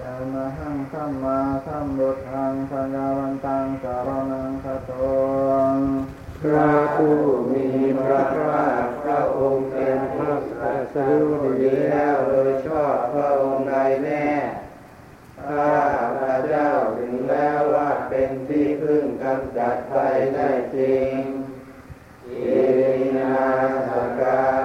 ยามหังสัมมาสัมพุทธังสัญญาวันตังสารนังคโตพระผู้มีพระภาคพระองค์เป็นพระสัสรู้ดีแล้วโดยชอบพระองค์ใดแน่ข้าพระเจ้าถึงแล้วว่าเป็นที่พึ่งกำจัดภัยได้จริงอินาสกา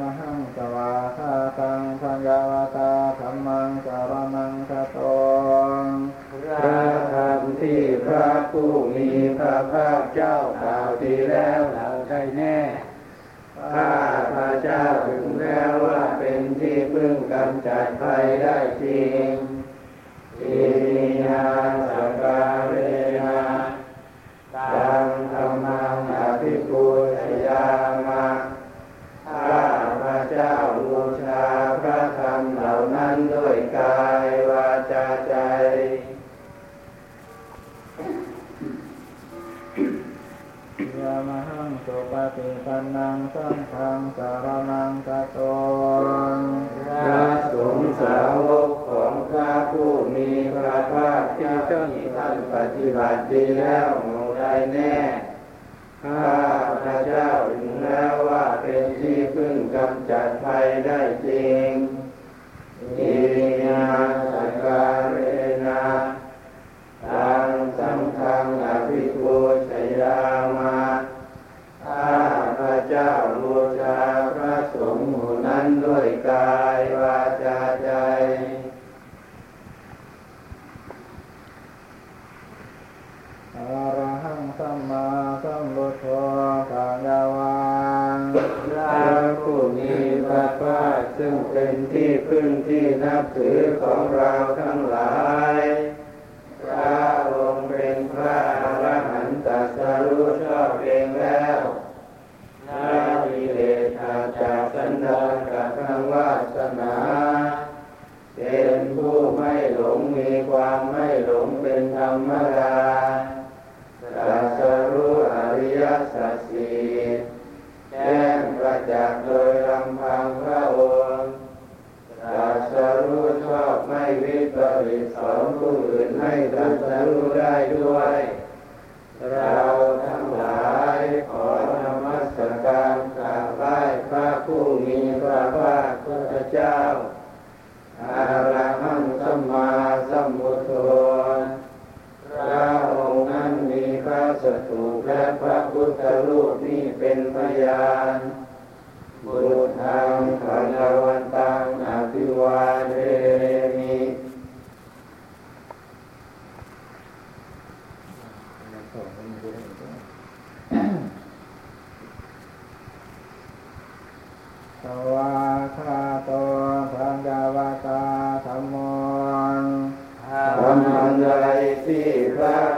มหังสวาคาตังสัญญาวตาธรรมังสารนังคโตพระธรรมที่พระผู้มีพระภาคเจ้ากล่าวดีแล้วเราได้แน่ข้าพระเจ้าถึงแล้วว่าเป็นที่พึ่งกำจัดภัยได้จริง สังฆังสารนังคโตพระสงฆ์สาวกของพระผู้มีพระภาคเจ้าที่ท่านปฏิบัติดีแล้วมงได้แน่ข้าพระเจ้าถึงแล้วว่าเป็นที่พึ่งกำจัดภัยได้จริงอินา เราทั้งหลายขอนมัสการกราบไหว้พระผู้มีพระภาคพุทธเจ้าอาระหังสัมมาสัมพุทโธพระองค์นั้นมีพระสถูปและพระพุทธรูปนี่เป็นพยาน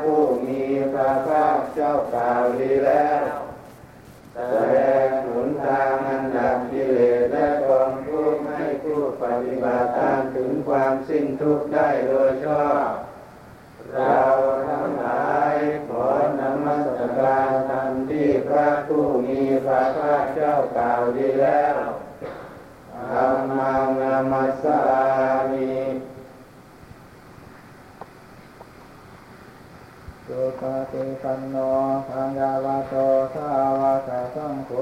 ผู้มีพระภาคเจ้ากล่าวดีแล้วแสดงหนทางอันดับกิเลสและกองทุกข์ให้ผู้ปฏิบัติตามถึงความสิ้นทุกข์ได้โดยชอบ เราทั้งหลายขอนมัสการธรรมที่พระผู้มีพระภาคเจ้ากล่าวดีแล้วธรรมังนามัสสามิ สุป ฏิปันโนสัญญาวโตสาวกสังโฆ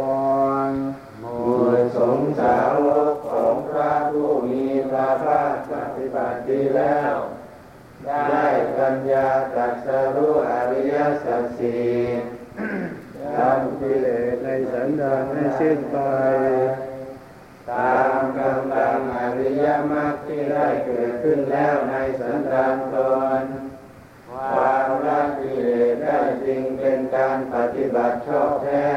หมู่สงสาวกของพระผู้มีพระภาคปฏิบัติดีแล้ว ได้ปัญญาตรัสรู้อริยสัจสี่ทำกิเลสในสันดานให้สิ้นไปตามกำลังอริยมรรคที่ได้เกิดขึ้นแล้วในสันดานตน การปฏิบัติชอบแท้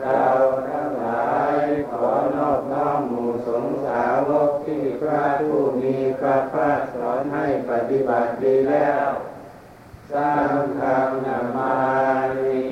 เราทั้งหลายขอนอบน้อมหมู่สงสาวกที่พระผู้มีพระภาคสอนให้ปฏิบัติดีแล้ว สร้างคำนามานี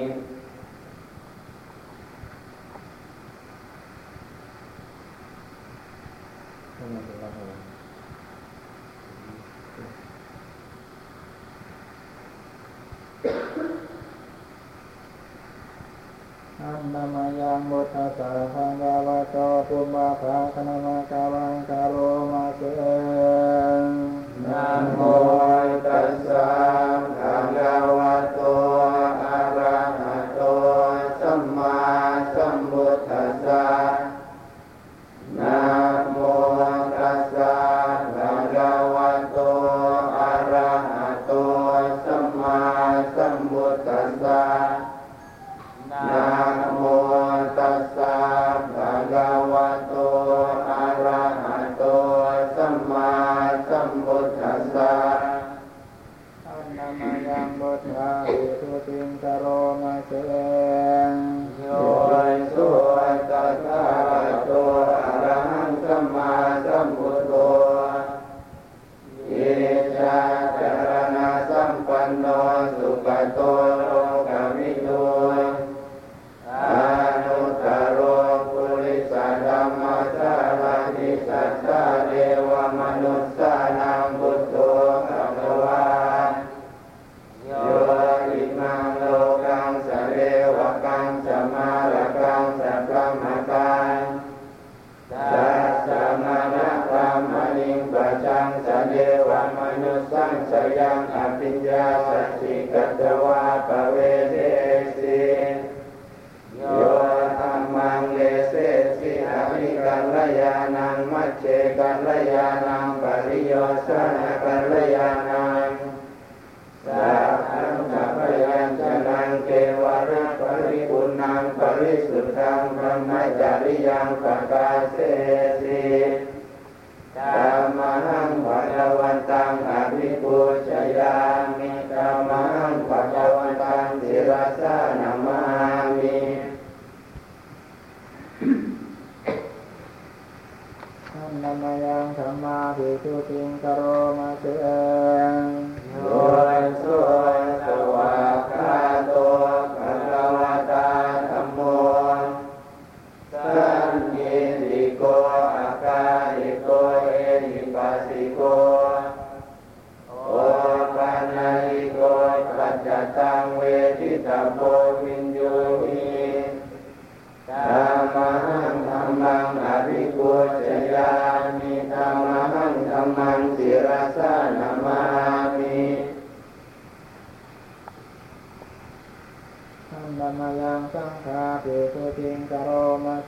ยานังมัจเจกัลยานังปริโยสนกัลยานังสัพพังกัปยัญชนังเกวาระปริปุณังปริสุทธังพรหมจาริยังปะกาเสสิธรรมังพระวันตังอภิปุญ งธรรมาภิสุติงกโรมาเสงโยสุ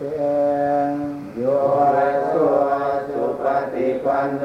เพียงโยสุสุปฏิปันโน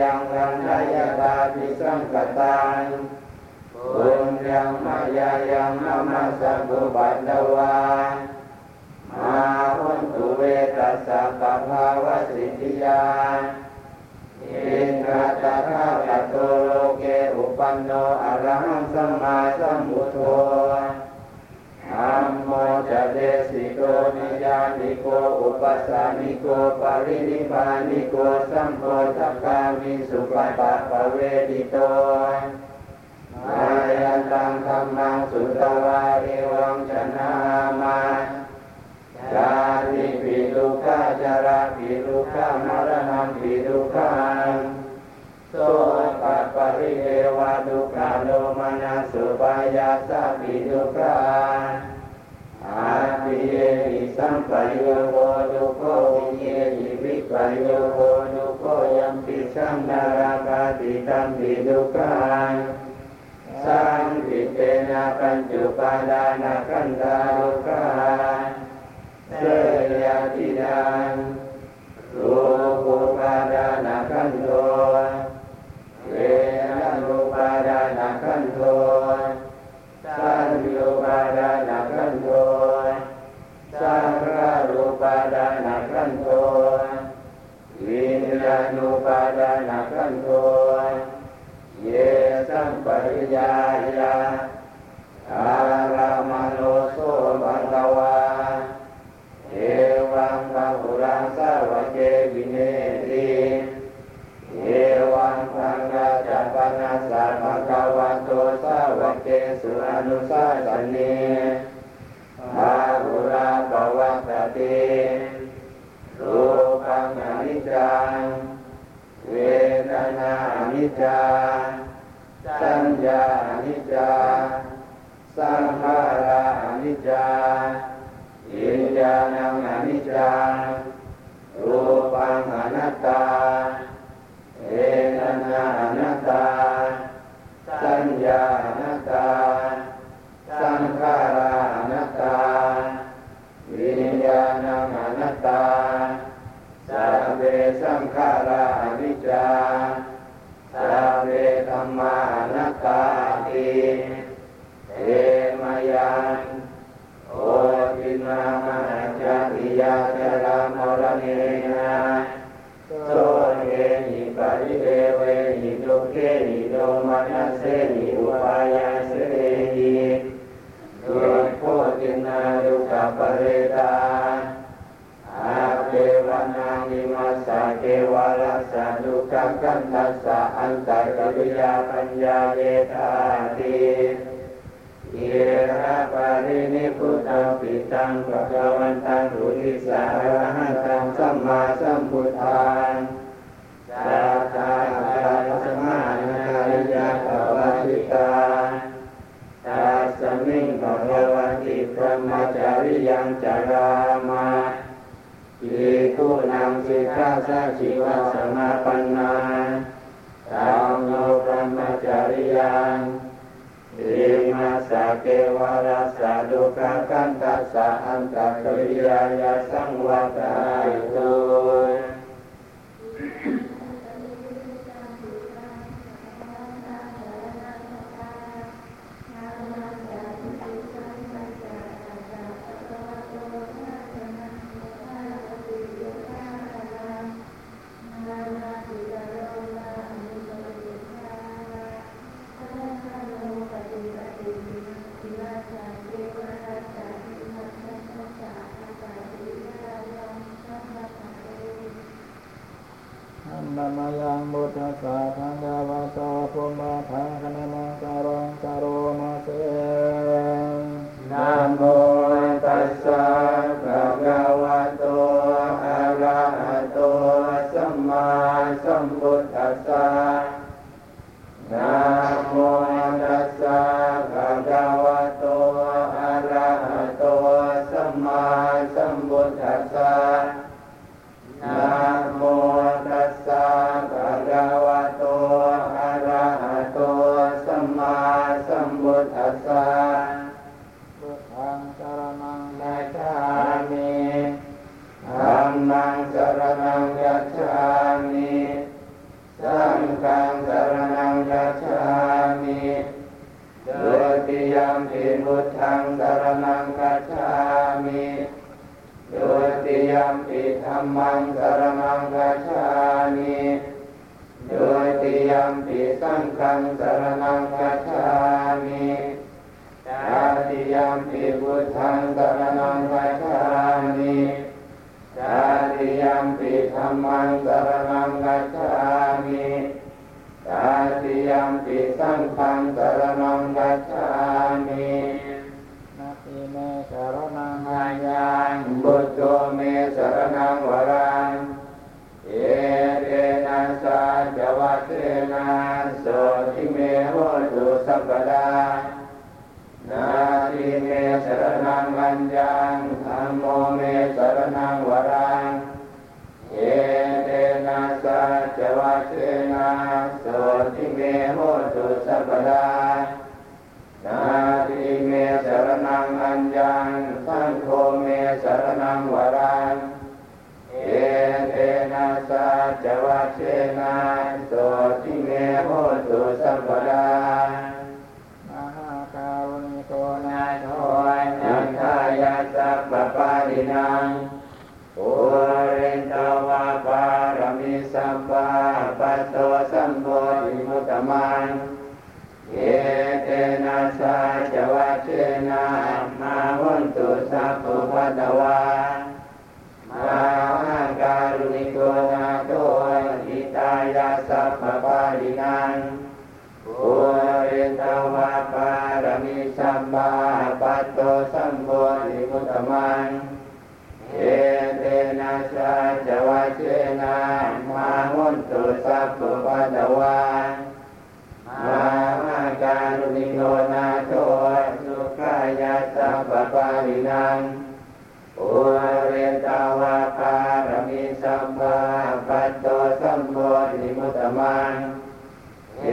ยังกันทายตาภิสังกตังปุญญังมายายังนามาสัพพุปัตตวามาหุนตุเวตัสสะปะภาวะสิทธิยาอินทะตถาคตโตโลเกอุปันโนอรหังสัมมาสัมพุทโธ อัมโมจะเดสิโกนิยานิโกอุปัสสานิโกปรินิพานิโกสัมโพธกามิสุปปะปะเวทิโตอายันตังธรรมังสุตวาเอวังชนะมาชาติปิดุขาจาราปิดุขามรณะปิดุขังโสปัปปริเทวะดุขาโลมานาสุปายาสาปิดุขา อาปิเยหิสัมปะโยโหดุโควิเยหิวิปะโยโหดุโคยัมปิสังนาราคาติตัมปิดุขังสังปิเตนะปัญจุปาดานาคันธาดุขาเสยาติดังรูปุปาดานาคันโทเวนะรูปาดานาคันโท ปาดานาคันโทเยสัมปริยายาอารามโนโสบังกวาเอวังพะหุรังสาวเจวิเนติเอวังพังราชปนาสาภะคะวันโตสาวเจสุอนุสาสเนภา นิจจา สัญญาอนิจจา สังขาราอนิจจาวิญญาณังอนิจจังรูปังอนัตตา หิอุปายาเสหิดุโคตินาดุขปเรตาอาเกวนานิมัสสะเกวาลัสสะดุขังกันตัสสะอันตะกิริยาปัญญาเยธาติเยระปารินิพุตตังปิตังภะคะวันตังรุทิสาระหันตังสัมมาสัมพุทธังสั งสิกขาสัชีวสมาปันนาตังโนพรหมจริยังริมาสเกวาราสะดุขกันตัสสะอันตะกริยายสังวัตาย มุทธัสสะภะคะ นาทีเมสรณังอัญญังธรรมโมเมสรณังวรังเอเรนัสสะจวัตเตนะโสทิเมโหตุสัพพดานาทีเมสรณังอัญญังสังโฆเมสรณังวรังเอเตนะสาจวัชเชนะโสทิเมโหตุสัมปดาม หาการุณิโกนา นาโทนันทายาสัพพปารินังปุเรนตวาปารมิสัมปาปัสโตสัมโพธิมุตตมังเยเตนะสาจวัชเชนะมาหุนตุสัพพุพัตวามาหังการุณิโกนาโตอิตายาสัพพปารินังปุเรนตวาปารมิสัมบาปัตโตสัมโพธิ มุตตมังเยเตนะสาจวัชเชนะมาหุนตุสัพพุพัตวามามาการุณิโกนาโตสุขายาสัพปารินังอุเรนตาวาคารมิสัมปาปัตโตสัมโพธิมุตตมังเย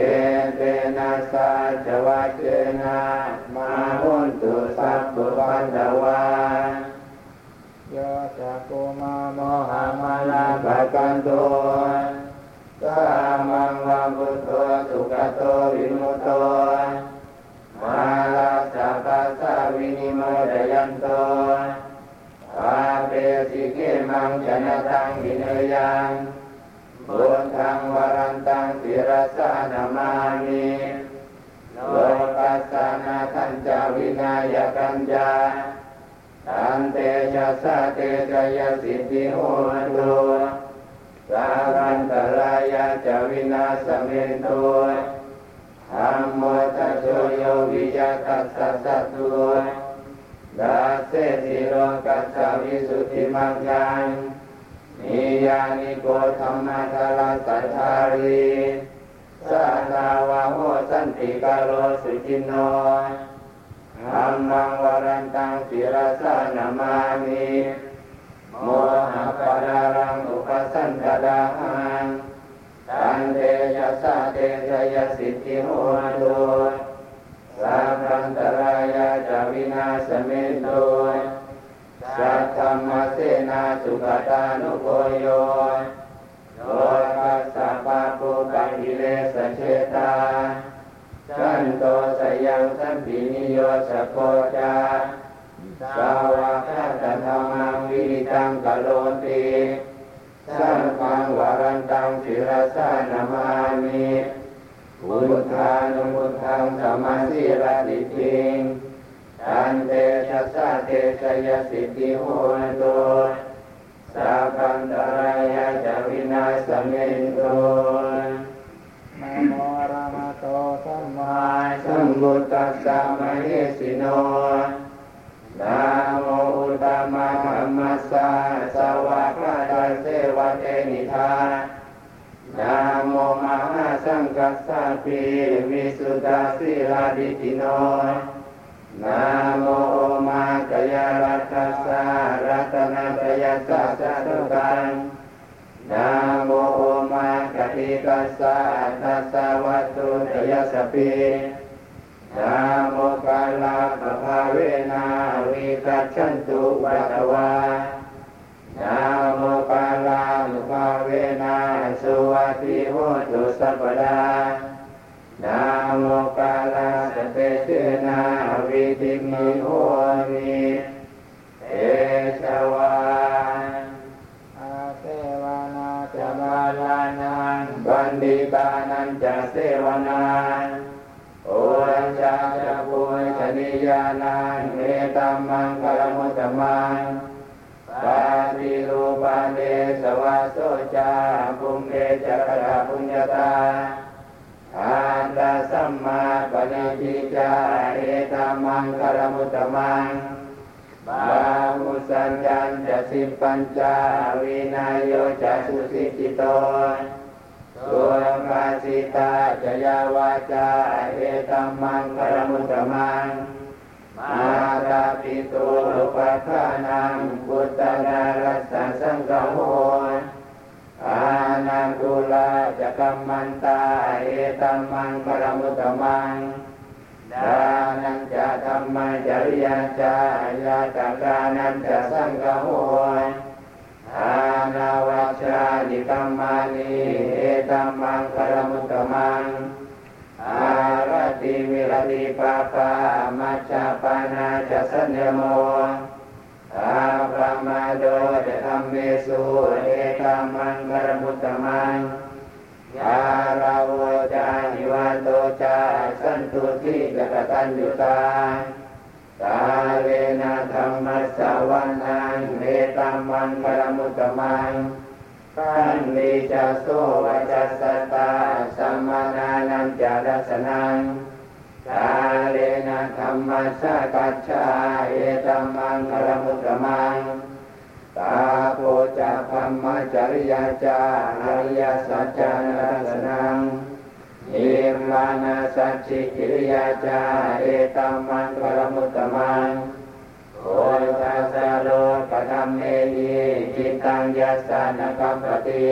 เตนะสาจวัจเจนะ มาหุนตุสัพพปันตวาโยจักกุมาโทันจาวินายกัญจาตันเตชะสะเตชะยสิทธิโหตุสารันตรายาจาวินาสเมนโตธรรมโมทัจโชโยวิยาตัสสะสัตตุดาเสสิโลกัสสะวิสุทธิมังยังนิยานิโกธรรมะทาราสัทธารี สัตาวาโหสันติกาโลสุจินโนธรรมังวรันตังศิรสานามามิโมหะปดารังอุปสันตดาหังตันเตยสะเตชยสิทธิโหตุสัพพันตรายาจวินาสเมตุสัทธรรมเสนาสุขตานุโกโยโล ยังสัมปินิโยสโกจาสาวะคตธรรมังวิริตังกโลติสังฆังวรันตังศิรสานามามิพุทธานุพุทธังสมาสิระติทิงตันเตชะสะเตชะยสิทธิโหตุสัพพันตรายาจาวินาสเมนโต พุทธัสสะมะเหสิโนนะโมอุตตมะธัมมัสสะสวะคาตาเสวะเตนิธานะโมมหาสังกัสสะปีวิสุทธาสิลาดิติโนนะโมโอมากยารัตสารัตนาตยาสัสสะทุกังนะโมโอมากติกัสสะทัสสะวัตุตยาสปี นนะโมกาลาปภาเวนาวิกัจฉันตุวัตวานะโมกาลานุภาเวนาสุวัติโหตุสัพดานะโมกาลาสเตเตนาวิติมิโหมิเอชวาอาเสวนาจะจะบาลานันบัณฑิตานันจะเสวนา ชนิยานันเมตัมมังกลมุตตมังปาติรูปาเดสวาโสจาปุงเกจกระปุญญาตาทานตาสัมมาปณิทิจาเอตัมมังกลมุตตมังบามุสัญญาณจะสิบปัญจาวินายโยจะสุสิจิตโตสุภาสิตาจะยาวาจาเอตัมมังคารมุตตมัง มาตาปิตุลุปัฏฐานังพุทธนารัสสังฆโหอานังกุลาจะกัมมันตาเอตัมมังคารมุตตมังดานันจะธรรมจริยาจายาตกานันจะสังฆโหอานาวัชานิกรรมานิเอตัมมังคารมุตตมังอา ติวิรติปาปามัจจาปานาจะสัญญโมอาปรมาโดจะธรรมเมสุเอตัมังคารมุตตมังยาลาโวจานิวันโตจาสันตุทิจกตัญญุตาตาเลนะธรรมสวรนังเมตัมังคารมุตตมังขันติจะโสวัสตาสัมมานานันจารสนัง ตาเลนะธรรมสกัจฉาเอตัมมังคารมุตมังตาโพจะธรรมจริยาจาอริยสัจจานัสนังนิมมานาสัจจิกิริยาจาเอตัมมังกรมุตมังโอทัสโลกธรรมเมนีจิตังยัสสานกัมปติ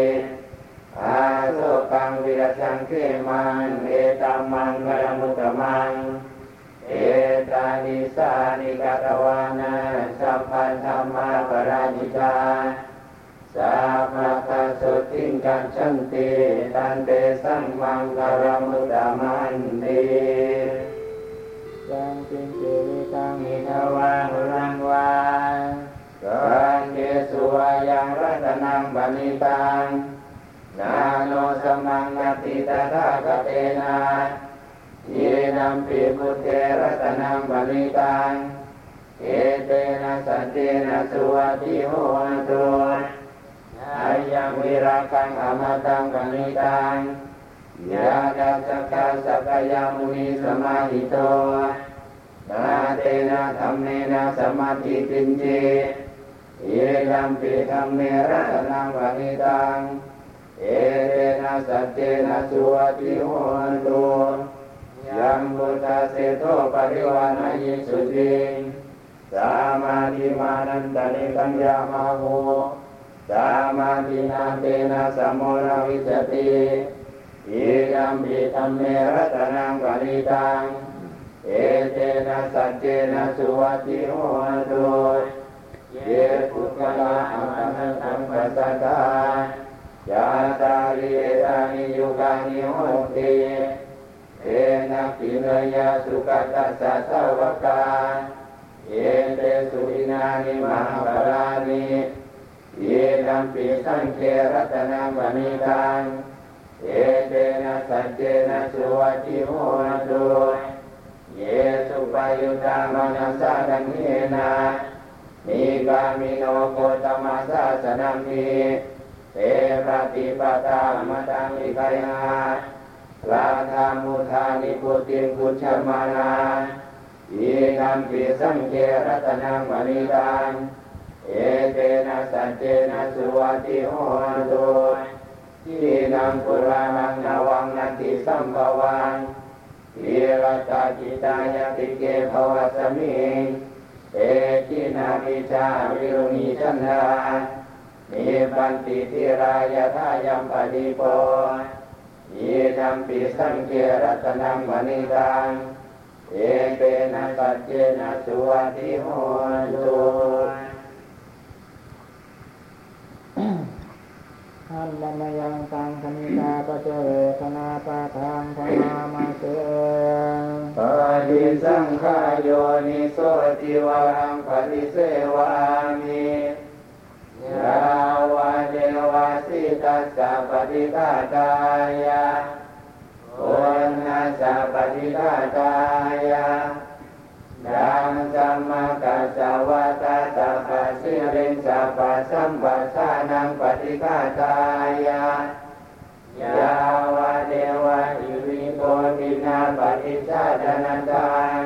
อาโสกังวิรชังเขมันเอตัมมังกรมุตตมัง เอตานิสานิกตวานาสัพพันธรรมาปราญิตาสัพพะคสุทิงกัจฉันติตันเตสังมังคารมุตตมันติยังจิงจิวิตังมิ มปิพุทเทรัตนังบันิตัง เอเตนะสัจเจนะสุวัติโหตุอายังวิราคังอมตังปณิตังยาดัสกาสักยามุนีสมาหิโตนาเตนะธรรมเนนะสมาธิตินเจเยยัมปิธรรมเนรัตนังปณิตังเอเตนะสัจเจนะสุวัติโหตุ ยังบุตาเสโทปริวานายิสุติสามาธิมานันตนิกัญญามาโหสามาธินาเตนะสัมโมรวิจติเยยัมปิธรรมเมรัตนังปณิตัง เอเตนะสัจเจนะสุวัติโหตุเยปุกขะอัมมังธรรมปัสสตายาตาริเอตานิยุกานิโหติ เอนะปิเนยาสุกัตตสัสวกาเยเตสุอินานิมหาปรานิเยนัมปิสังเครัตนามณิตังเอเตนะสัจเจนะสุวัติโหตุเยสุปายุตามนัสสะดังเฮนะนิกามิโนโกตมัสสะสนัมมิเตปฏิปตามตังอิกายา ลาธามุทานิพุติงพุทธมานายีนัมปิสังเกรัตนังมณิตังเอเตนะสัจเจนะสุวัติโหตุยีนังปุรานังนวังนันติสัมภวังทีรตาจิตายติเกภวสมิงเอกินามิชาวิรุณีชนานิปันติทิรายทายัมปฏิโป เยนัมปิสังเกรัตนังมณิตังเอเอเปนะปัจเจนะสุวัติโหนตุอันลมยังตังคณิกาปะเจเวคณาปะทางพนามาเสปฏิสังขายโยนิโสติวรังปฏิเสวามิยา วาสิตัสสะปฏิฆาตายะโอนนัสสะปฏิฆาตายะดังสัมมากัสสวะตาสัพพะสิรินสัพพสัมปะทานังปฏิฆาตายะยาวะเดวะอิริโกตินาปฏิชาดนันทาน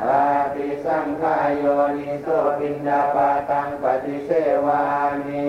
อาติสังขายโยนิโสปินดาปาตังปฏิเสวามิ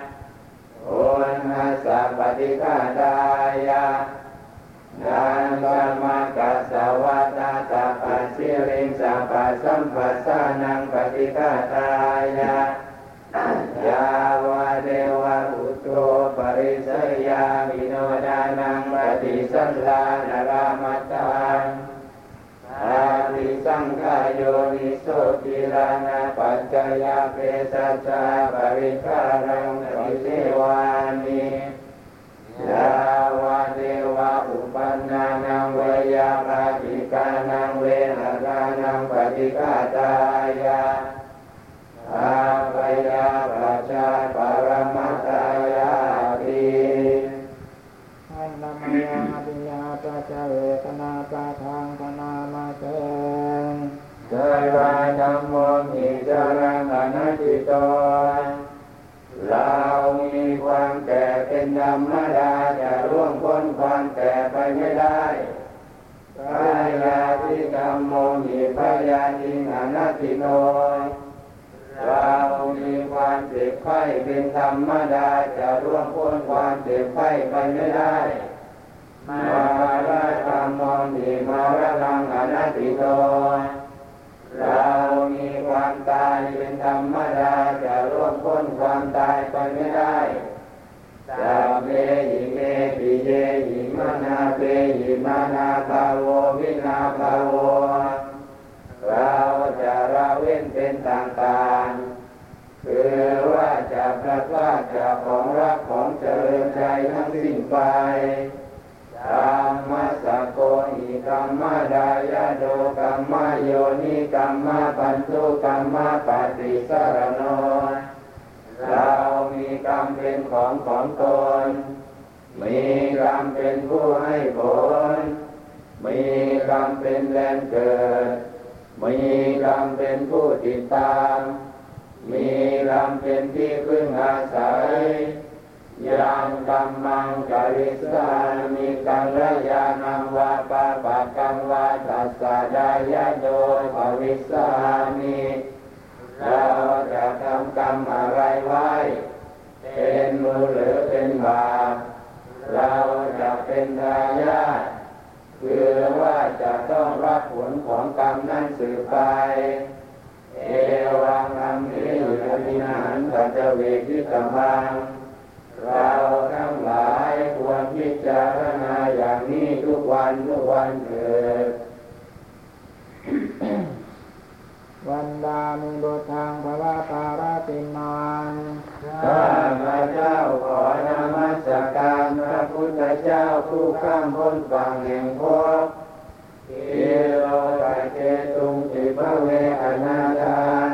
ปฏิฆาตายะดันธรมกัสสวะตาตาปัสสิริงสัพพะสัมปัสสานังปฏิฆาตายะยาวะเดวะอุตโตปริสยามิโนดานังปฏิสันลานรามตังอาติสังขายโยนิโสติลานาปัจจยาเปสัจจาปริคารังปิเสวานิ ยาวะเดวะอุปันนานังเวยาปาติกานังเวหารานังปฏิฆาตายาอาปยาปัจจาปรมัตตายาติอันลมยังอภิญญาปะเจเวคณาปะทางพนามาเสเจวาจัมโมหิจารังอนัตติโตเรามีความแก่เป็นธรรมดาจะร่วงพ้นความแก่ไปไม่ได้พยาธิกรรมโมหิพยาธิอนั ติโนเรามีความเจ็บไข้เป็นธรรมดาจะร่วงพ้นความเจ็บไข้ไปไม่ได้มาราธรรมมองดีมาระลังอนัตติโตเรามีความตายเป็นธรรมดาจะร่วงพ้นความตายไปไม่ได้สัพเพหิเมปิเยหิมานาเปหิมานาภาโววินาภาโว เว้นเป็นต่างๆคือว่าจะพลัดพราจาของรักของเจริญใจทั้งสิ้นไปธรรมสสโกหิกรรมดายาโดกรรมโยนิกรรมปันตุกรรมปฏิสารโนเรามีกรรมเป็นของของตน มีกรรมเป็นผู้ให้ผล มีกรรมเป็นแรงเกิด มีกรรมเป็นผู้ติดตาม มีกรรมเป็นที่พึ่งอาศัยยังกรรมังกริสามีกังระยานังวาปาปะกังวาตัสสะดายะโดภวิสามีเราจะทำกรรมอะไรไว้ เป็นมูลหรือเป็นบาปเราจะเป็นทายาท คือว่าจะต้องรับผลของกรรมนั้นสืบไป เอวังอัมหิยุทธินันตัจเวกิตมัง เราทั้งหลายควรพิจารณาอย่างนี้ทุกวันทุกวันเถิด เจ้าผู้ข้ามพ้นฝั่งแห่งภพอิโลกาเจตุงติภเวอนาทาน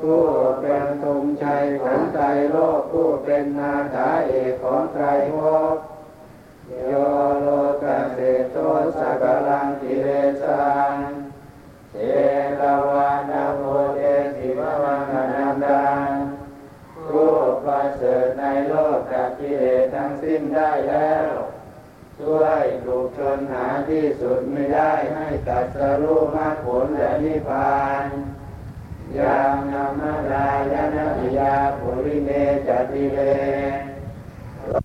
ผู้เป็นธงชัยของใจโลกผู้เป็นนาถาเอกของไตรภพโยโลกาเศรโตสกลังกิเลสัง กิเลสทั้งสิ้นได้แล้ว ช่วยถูกชนหาที่สุดไม่ได้ให้ตัดสรู้มรรคผลและนิพพานยังนามลายนาปิยาปุริเนจติเล